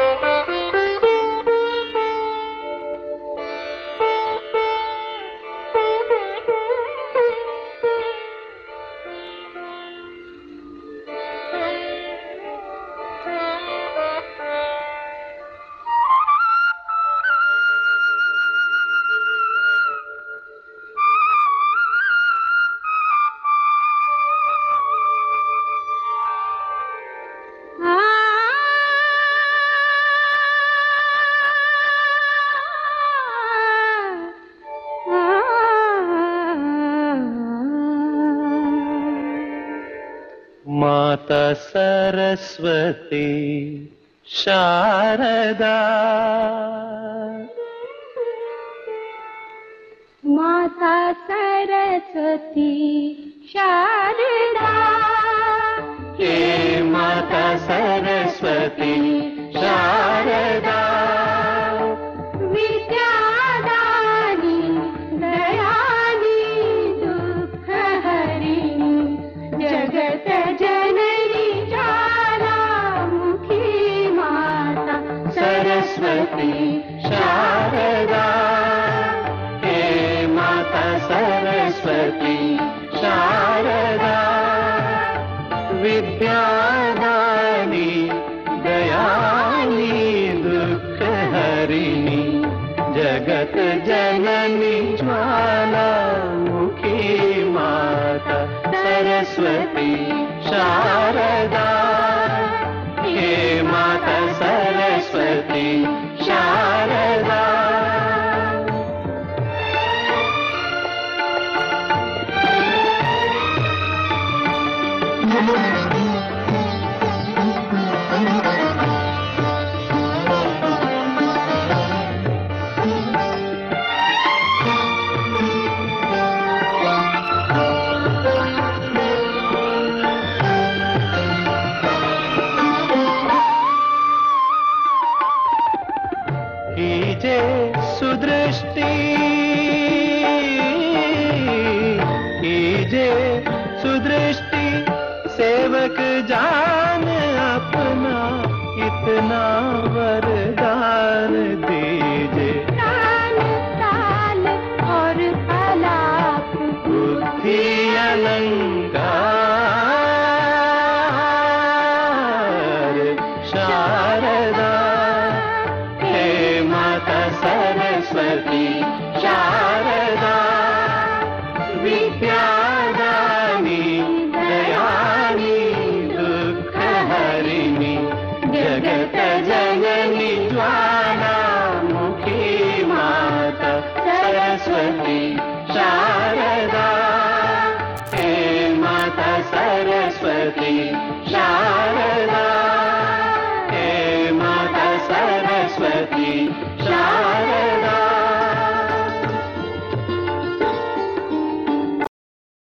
Thank you. माता सरस्वती शारदा। माता सरस्वती शारदा। हे माता सरस्वती सरस्वती शारदा। हे माता सरस्वती शारदा। विद्यादानी, दयानी, दुःखहरिणी, जगत जननी, ज्वालामुखी माता सरस्वती शारदा। शारदा जान अपना इतना वरदान दीजे ताल ताल और अलाप। बुद्धि अलंकार शारदा हे माता सरस्वती शारदा विद्यादानी सरस्वती शारदा। हे माता सरस्वती शारदा